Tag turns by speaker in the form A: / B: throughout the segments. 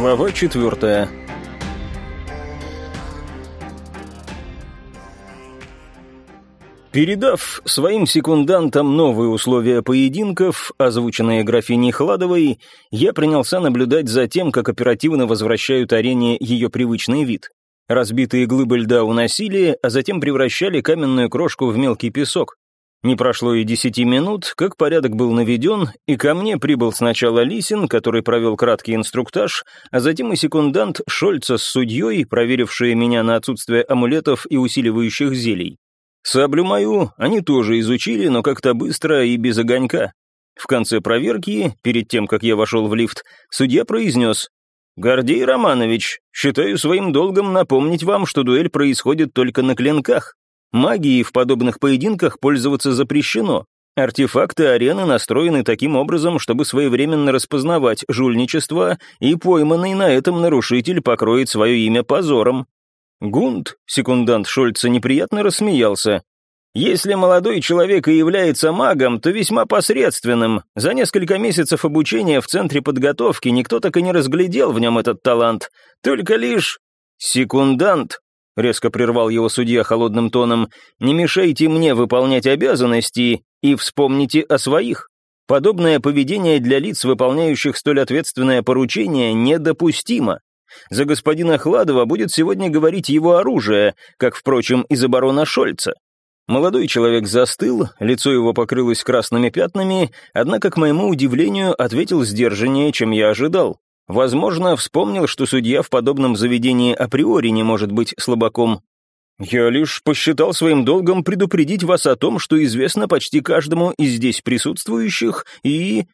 A: Глава четвертая. Передав своим секундантам новые условия поединков, озвученные графиней Хладовой, я принялся наблюдать за тем, как оперативно возвращают арене ее привычный вид. Разбитые глыбы льда уносили, а затем превращали каменную крошку в мелкий песок. Не прошло и десяти минут, как порядок был наведен, и ко мне прибыл сначала Лисин, который провел краткий инструктаж, а затем и секундант Шольца с судьей, проверившие меня на отсутствие амулетов и усиливающих зелий. Саблю мою они тоже изучили, но как-то быстро и без огонька. В конце проверки, перед тем, как я вошел в лифт, судья произнес «Гордей Романович, считаю своим долгом напомнить вам, что дуэль происходит только на клинках. Магией в подобных поединках пользоваться запрещено. Артефакты арены настроены таким образом, чтобы своевременно распознавать жульничество, и пойманный на этом нарушитель покроет свое имя позором. Гунд, секундант Шольца, неприятно рассмеялся. Если молодой человек и является магом, то весьма посредственным. За несколько месяцев обучения в центре подготовки никто так и не разглядел в нем этот талант. Только лишь... Секундант, — резко прервал его судья холодным тоном, «не мешайте мне выполнять обязанности и вспомните о своих. Подобное поведение для лиц, выполняющих столь ответственное поручение, недопустимо. За господина Хладова будет сегодня говорить его оружие, как, впрочем, и за барона Шольца. Молодой человек застыл, лицо его покрылось красными пятнами, однако, к моему удивлению, ответил сдержаннее, чем я ожидал. Возможно, вспомнил, что судья в подобном заведении априори не может быть слабаком. «Я лишь посчитал своим долгом предупредить вас о том, что известно почти каждому из здесь присутствующих, и...»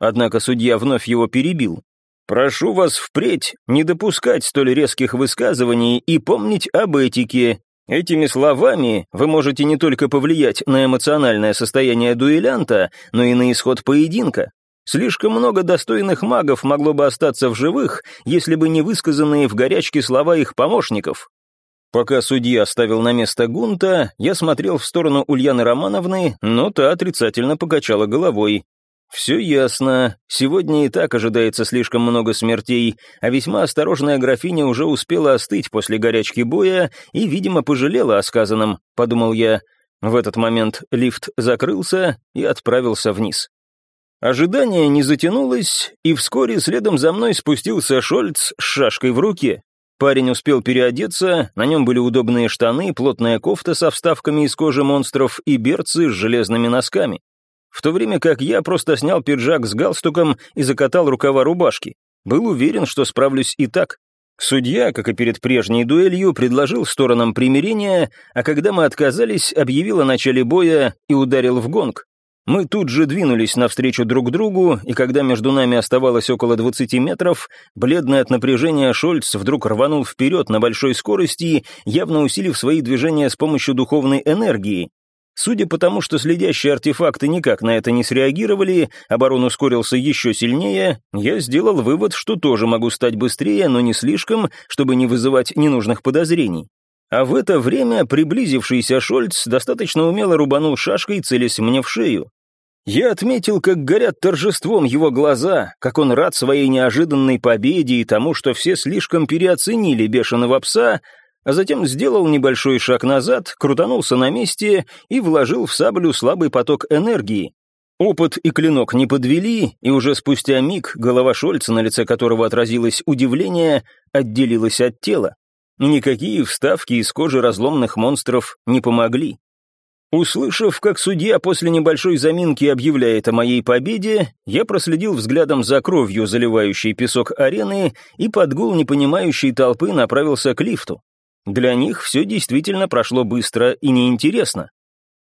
A: Однако судья вновь его перебил. «Прошу вас впредь не допускать столь резких высказываний и помнить об этике. Этими словами вы можете не только повлиять на эмоциональное состояние дуэлянта, но и на исход поединка. Слишком много достойных магов могло бы остаться в живых, если бы не высказанные в горячке слова их помощников. Пока судья оставил на место Гунта, я смотрел в сторону Ульяны Романовны, но та отрицательно покачала головой. «Все ясно. Сегодня и так ожидается слишком много смертей, а весьма осторожная графиня уже успела остыть после горячки боя и, видимо, пожалела о сказанном», — подумал я. В этот момент лифт закрылся и отправился вниз. Ожидание не затянулось, и вскоре следом за мной спустился Шольц с шашкой в руке. Парень успел переодеться, на нем были удобные штаны, плотная кофта со вставками из кожи монстров и берцы с железными носками. В то время как я просто снял пиджак с галстуком и закатал рукава рубашки. Был уверен, что справлюсь и так. Судья, как и перед прежней дуэлью, предложил сторонам примирения, а когда мы отказались, объявил о начале боя и ударил в гонг. Мы тут же двинулись навстречу друг другу, и когда между нами оставалось около 20 метров, бледный от напряжения Шольц вдруг рванул вперед на большой скорости, явно усилив свои движения с помощью духовной энергии. Судя по тому, что следящие артефакты никак на это не среагировали, оборон ускорился еще сильнее, я сделал вывод, что тоже могу стать быстрее, но не слишком, чтобы не вызывать ненужных подозрений. А в это время приблизившийся Шольц достаточно умело рубанул шашкой, целясь мне в шею. Я отметил, как горят торжеством его глаза, как он рад своей неожиданной победе и тому, что все слишком переоценили бешеного пса, а затем сделал небольшой шаг назад, крутанулся на месте и вложил в саблю слабый поток энергии. Опыт и клинок не подвели, и уже спустя миг голова Шольца, на лице которого отразилось удивление, отделилась от тела. Никакие вставки из кожи разломных монстров не помогли. Услышав, как судья после небольшой заминки объявляет о моей победе, я проследил взглядом за кровью, заливающей песок арены, и под гул непонимающей толпы направился к лифту. Для них все действительно прошло быстро и неинтересно.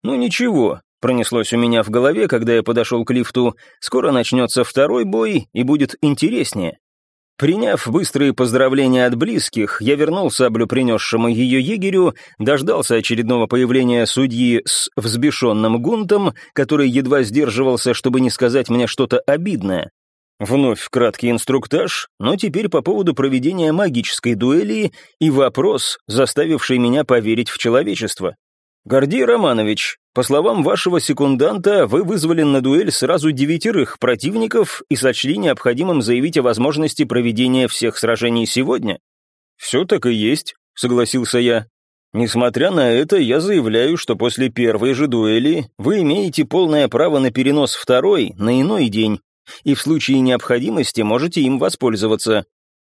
A: Ну ничего, пронеслось у меня в голове, когда я подошел к лифту, скоро начнется второй бой и будет интереснее. Приняв быстрые поздравления от близких, я вернул саблю принесшему ее егерю, дождался очередного появления судьи с взбешенным гунтом, который едва сдерживался, чтобы не сказать мне что-то обидное. Вновь краткий инструктаж, но теперь по поводу проведения магической дуэли и вопрос, заставивший меня поверить в человечество. «Гордей Романович, по словам вашего секунданта, вы вызвали на дуэль сразу девятерых противников и сочли необходимым заявить о возможности проведения всех сражений сегодня?» «Все так и есть», — согласился я. «Несмотря на это, я заявляю, что после первой же дуэли вы имеете полное право на перенос второй на иной день, и в случае необходимости можете им воспользоваться».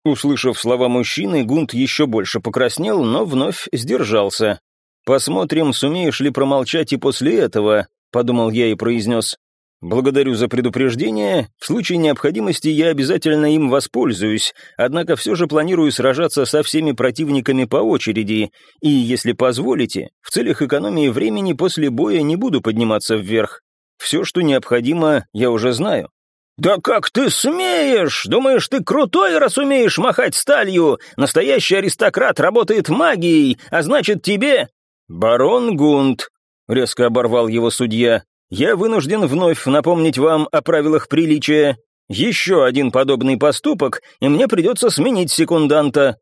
A: Услышав слова мужчины, Гунт еще больше покраснел, но вновь сдержался. «Посмотрим, сумеешь ли промолчать и после этого», — подумал я и произнес. «Благодарю за предупреждение. В случае необходимости я обязательно им воспользуюсь, однако все же планирую сражаться со всеми противниками по очереди, и, если позволите, в целях экономии времени после боя не буду подниматься вверх. Все, что необходимо, я уже знаю». «Да как ты смеешь? Думаешь, ты крутой, раз умеешь махать сталью? Настоящий аристократ работает магией, а значит тебе...» «Барон Гунт», — резко оборвал его судья, — «я вынужден вновь напомнить вам о правилах приличия. Еще один подобный поступок, и мне придется сменить секунданта».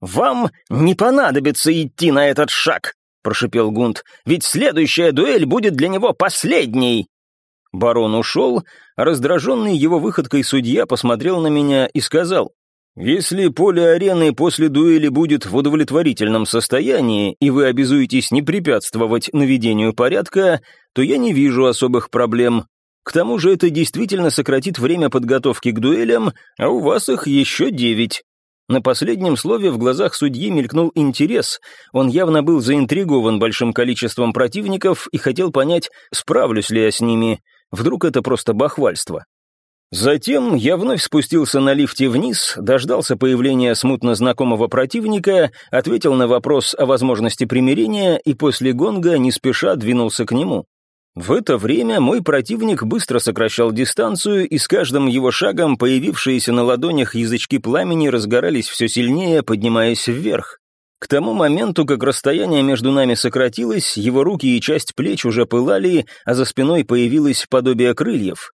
A: «Вам не понадобится идти на этот шаг», — прошипел Гунт, «ведь следующая дуэль будет для него последней». Барон ушел, а раздраженный его выходкой судья посмотрел на меня и сказал, если поле арены после дуэли будет в удовлетворительном состоянии, и вы обязуетесь не препятствовать наведению порядка, то я не вижу особых проблем. К тому же это действительно сократит время подготовки к дуэлям, а у вас их еще девять. На последнем слове в глазах судьи мелькнул интерес. Он явно был заинтригован большим количеством противников и хотел понять, справлюсь ли я с ними. Вдруг это просто бахвальство. Затем я вновь спустился на лифте вниз, дождался появления смутно знакомого противника, ответил на вопрос о возможности примирения и после гонга не спеша двинулся к нему. В это время мой противник быстро сокращал дистанцию, и с каждым его шагом появившиеся на ладонях язычки пламени разгорались все сильнее, поднимаясь вверх. К тому моменту, как расстояние между нами сократилось, его руки и часть плеч уже пылали, а за спиной появилось подобие крыльев.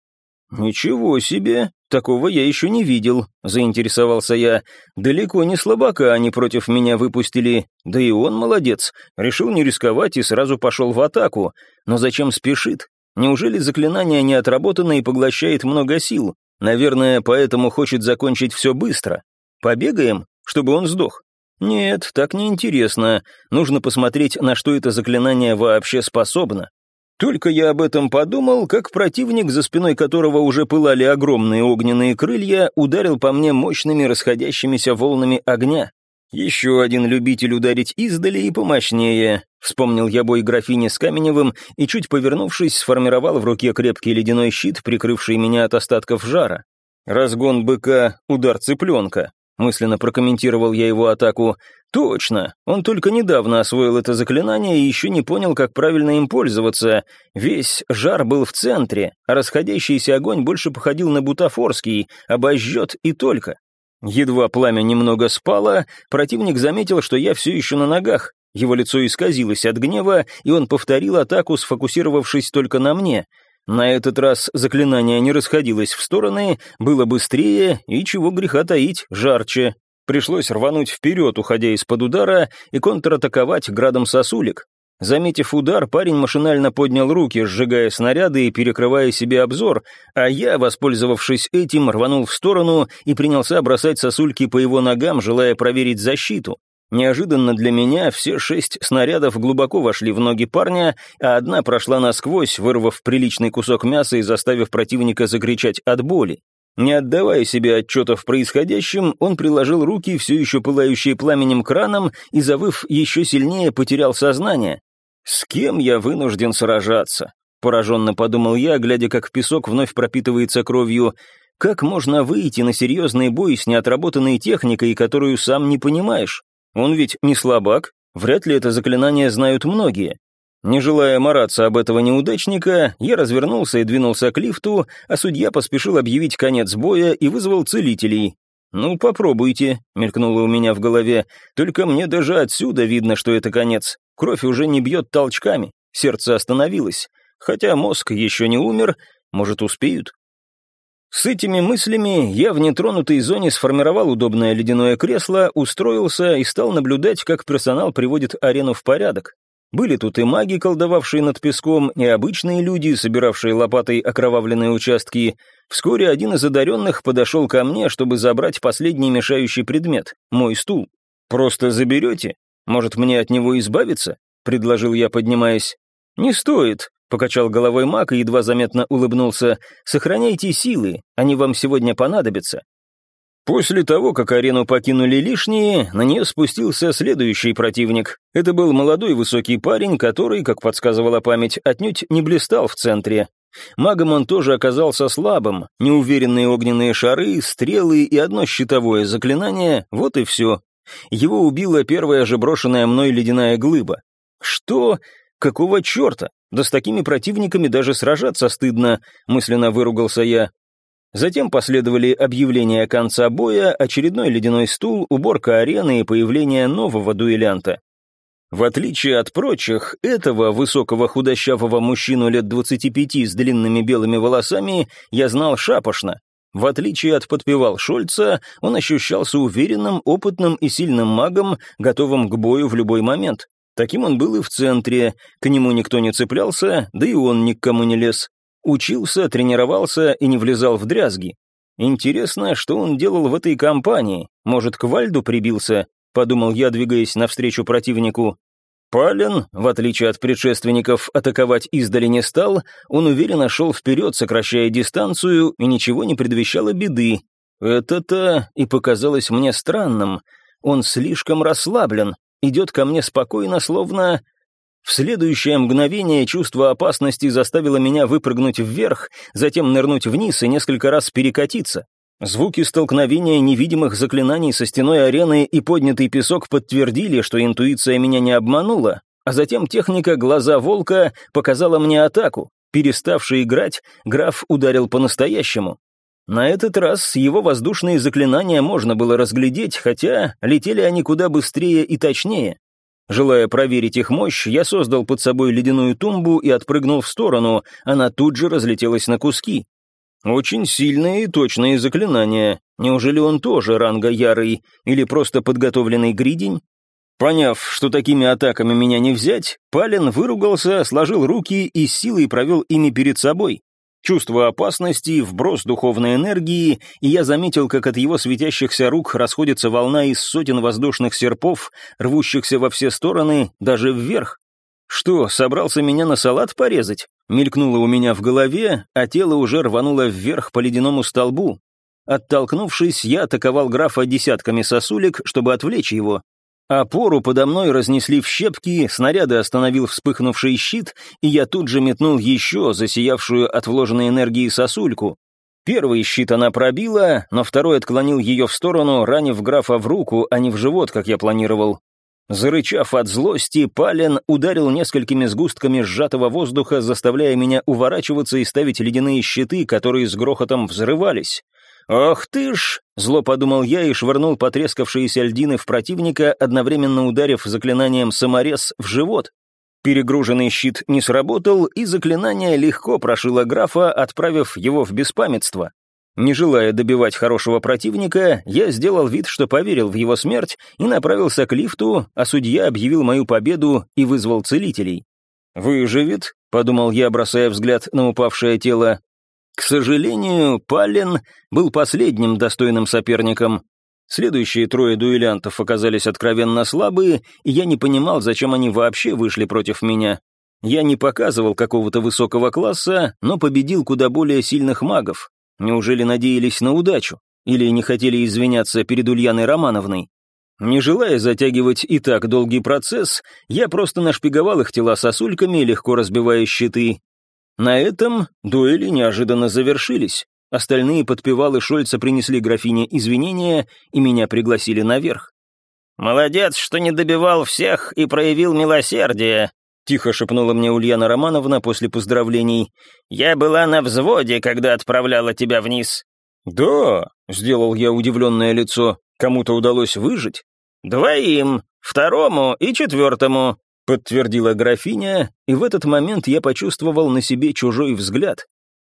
A: «Ничего себе! Такого я еще не видел», — заинтересовался я. «Далеко не слабака они против меня выпустили. Да и он молодец. Решил не рисковать и сразу пошел в атаку. Но зачем спешит? Неужели заклинание не отработано и поглощает много сил? Наверное, поэтому хочет закончить все быстро. Побегаем, чтобы он сдох?» «Нет, так неинтересно. Нужно посмотреть, на что это заклинание вообще способно. Только я об этом подумал, как противник, за спиной которого уже пылали огромные огненные крылья, ударил по мне мощными расходящимися волнами огня. Еще один любитель ударить издали и помощнее. Вспомнил я бой графини с Каменевым и, чуть повернувшись, сформировал в руке крепкий ледяной щит, прикрывший меня от остатков жара. Разгон быка, удар цыпленка. Мысленно прокомментировал я его атаку. Точно, он только недавно освоил это заклинание и еще не понял, как правильно им пользоваться. Весь жар был в центре, а расходящийся огонь больше походил на бутафорский, обожжет и только. Едва пламя немного спало, противник заметил, что я все еще на ногах. Его лицо исказилось от гнева, и он повторил атаку, сфокусировавшись только на мне — на этот раз заклинание не расходилось в стороны, было быстрее и, чего греха таить, жарче. Пришлось рвануть вперед, уходя из-под удара, и контратаковать градом сосулек. Заметив удар, парень машинально поднял руки, сжигая снаряды и перекрывая себе обзор, а я, воспользовавшись этим, рванул в сторону и принялся бросать сосульки по его ногам, желая проверить защиту. Неожиданно для меня все шесть снарядов глубоко вошли в ноги парня, а одна прошла насквозь, вырвав приличный кусок мяса и заставив противника закричать от боли. Не отдавая себе отчета в происходящем, он приложил руки, все еще пылающие пламенем краном, и, завыв еще сильнее, потерял сознание. «С кем я вынужден сражаться?» — пораженно подумал я, глядя, как песок вновь пропитывается кровью. «Как можно выйти на серьезный бой с неотработанной техникой, которую сам не понимаешь?» Он ведь не слабак, вряд ли это заклинание знают многие. Не желая мараться об этого неудачника, я развернулся и двинулся к лифту, а судья поспешил объявить конец боя и вызвал целителей. «Ну, попробуйте», — мелькнуло у меня в голове, «только мне даже отсюда видно, что это конец. Кровь уже не бьет толчками, сердце остановилось. Хотя мозг еще не умер, может, успеют?» С этими мыслями я в нетронутой зоне сформировал удобное ледяное кресло, устроился и стал наблюдать, как персонал приводит арену в порядок. Были тут и маги, колдовавшие над песком, и обычные люди, собиравшие лопатой окровавленные участки. Вскоре один из одаренных подошел ко мне, чтобы забрать последний мешающий предмет — мой стул. «Просто заберете? Может, мне от него избавиться?» — предложил я, поднимаясь. «Не стоит», — покачал головой маг и едва заметно улыбнулся. «Сохраняйте силы, они вам сегодня понадобятся. После того, как арену покинули лишние, на нее спустился следующий противник. Это был молодой высокий парень, который, как подсказывала память, отнюдь не блистал в центре. Магом он тоже оказался слабым, неуверенные огненные шары, стрелы и одно щитовое заклинание, вот и все. Его убила первая же брошенная мной ледяная глыба. Что? Какого черта? Да с такими противниками даже сражаться стыдно, мысленно выругался я. Затем последовали объявления конца боя, очередной ледяной стул, уборка арены и появление нового дуэлянта. В отличие от прочих, этого высокого худощавого мужчину лет 25 с длинными белыми волосами я знал шапошно. В отличие от подпевал Шольца, он ощущался уверенным, опытным и сильным магом, готовым к бою в любой момент. Таким он был и в центре, к нему никто не цеплялся, да и он ни к кому не лез. Учился, тренировался и не влезал в дрязги. Интересно, что он делал в этой компании? Может, к Вальду прибился? Подумал я, двигаясь навстречу противнику. Пален, в отличие от предшественников, атаковать издали не стал, он уверенно шел вперед, сокращая дистанцию, и ничего не предвещало беды. Это-то и показалось мне странным. Он слишком расслаблен, идет ко мне спокойно, словно в следующее мгновение чувство опасности заставило меня выпрыгнуть вверх, затем нырнуть вниз и несколько раз перекатиться. Звуки столкновения невидимых заклинаний со стеной арены и поднятый песок подтвердили, что интуиция меня не обманула, а затем техника «Глаза волка» показала мне атаку. Переставший играть, граф ударил по-настоящему. На этот раз его воздушные заклинания можно было разглядеть, хотя летели они куда быстрее и точнее. Желая проверить их мощь, я создал под собой ледяную тумбу и отпрыгнул в сторону, она тут же разлетелась на куски. Очень сильные и точные заклинания. Неужели он тоже ранга ярый или просто подготовленный гридень? Поняв, что такими атаками меня не взять, Пален выругался, сложил руки и силой провел ими перед собой. Чувство опасности, вброс духовной энергии, и я заметил, как от его светящихся рук расходится волна из сотен воздушных серпов, рвущихся во все стороны, даже вверх. Что, собрался меня на салат порезать? Мелькнуло у меня в голове, а тело уже рвануло вверх по ледяному столбу. Оттолкнувшись, я атаковал графа десятками сосулек, чтобы отвлечь его. Опору подо мной разнесли в щепки, снаряды остановил вспыхнувший щит, и я тут же метнул еще засиявшую от вложенной энергии сосульку. Первый щит она пробила, но второй отклонил ее в сторону, ранив графа в руку, а не в живот, как я планировал. Зарычав от злости, Пален ударил несколькими сгустками сжатого воздуха, заставляя меня уворачиваться и ставить ледяные щиты, которые с грохотом взрывались. «Ах ты ж!» — зло подумал я и швырнул потрескавшиеся льдины в противника, одновременно ударив заклинанием «саморез» в живот. Перегруженный щит не сработал, и заклинание легко прошило графа, отправив его в беспамятство. Не желая добивать хорошего противника, я сделал вид, что поверил в его смерть и направился к лифту, а судья объявил мою победу и вызвал целителей. «Выживет», — подумал я, бросая взгляд на упавшее тело, к сожалению, Паллен был последним достойным соперником. Следующие трое дуэлянтов оказались откровенно слабые, и я не понимал, зачем они вообще вышли против меня. Я не показывал какого-то высокого класса, но победил куда более сильных магов. Неужели надеялись на удачу? Или не хотели извиняться перед Ульяной Романовной? Не желая затягивать и так долгий процесс, я просто нашпиговал их тела сосульками, легко разбивая щиты, на этом дуэли неожиданно завершились. Остальные подпевалы Шольца принесли графине извинения и меня пригласили наверх.
B: «Молодец, что не добивал всех и проявил милосердие», — тихо шепнула мне Ульяна Романовна после поздравлений. «Я была на взводе, когда отправляла тебя вниз».
A: «Да», — сделал я удивленное лицо, — «кому-то удалось выжить?»
B: «Двоим, второму и четвертому»,
A: подтвердила графиня, и в этот момент я почувствовал на себе чужой взгляд.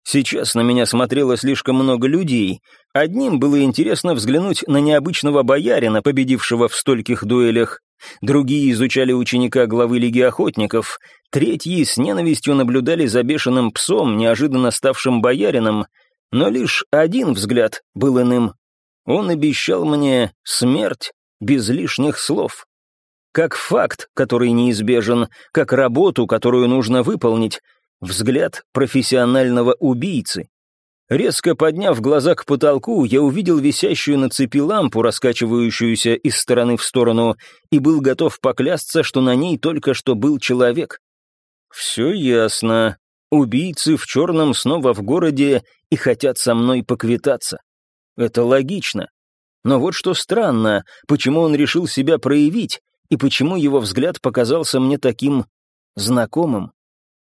A: Сейчас на меня смотрело слишком много людей. Одним было интересно взглянуть на необычного боярина, победившего в стольких дуэлях. Другие изучали ученика главы Лиги Охотников. Третьи с ненавистью наблюдали за бешеным псом, неожиданно ставшим боярином. Но лишь один взгляд был иным. Он обещал мне смерть без лишних слов. Как факт, который неизбежен, как работу, которую нужно выполнить, взгляд профессионального убийцы. Резко подняв глаза к потолку, я увидел висящую на цепи лампу, раскачивающуюся из стороны в сторону, и был готов поклясться, что на ней только что был человек. Все ясно. Убийцы в черном снова в городе и хотят со мной поквитаться. Это логично. Но вот что странно, почему он решил себя проявить, и почему его взгляд показался мне таким знакомым.